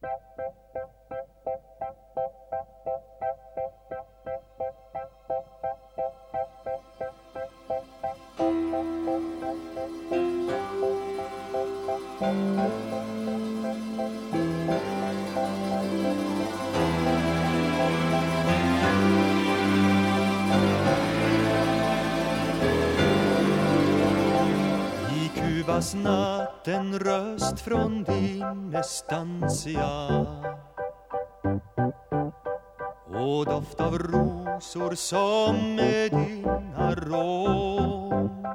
I kuvas natt en röst från din estancia och doft av rosor som med din arom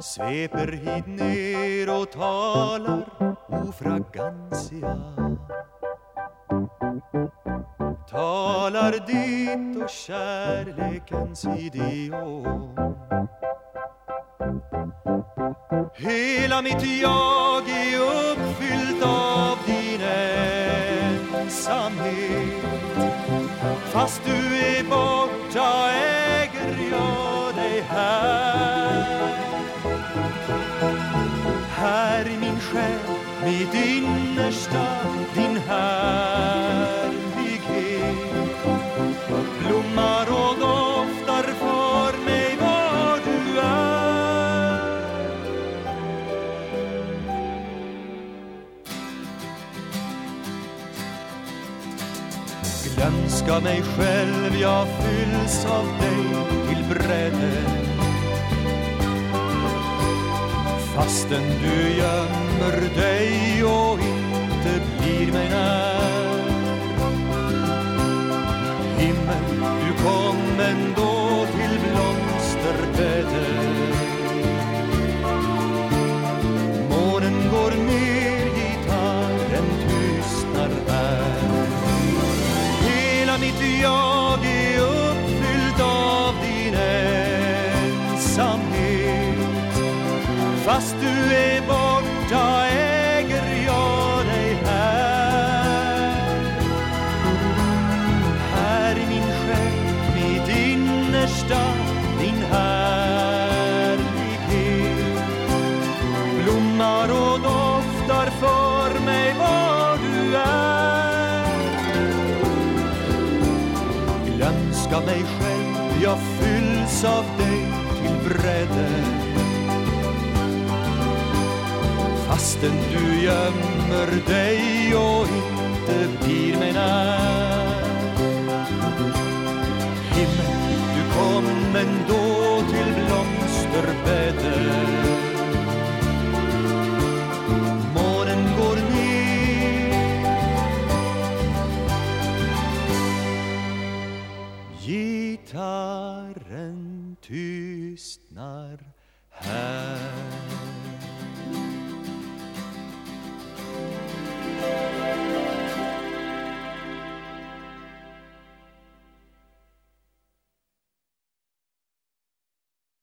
sveper hit ner och talar o fragancia talar ditt och kärlekens idiom. Hela mitt jag är uppfyllt av din ensamhet. Fast du är borta äger jag dig här. Här i min själ, mitt innersta, din här. Önska mig själv, jag fylls av dig till bredden Fastän du gömmer dig och inte blir mig när. Himmel, du kom ändå till blomsterbädden Månen går ner, gitarren tystnar här jag är uppfylld av din ensamhet. Fast du är borta äger jag dig här. Här i min själ, mitt innersta, din härlighet. Blommar och doftar för av mig själv, jag fylls av dig till bredden Fastän du gömmer dig och inte blir mig när. Himmel, du kom ändå till blomsterbädden Gitarren tystnar här.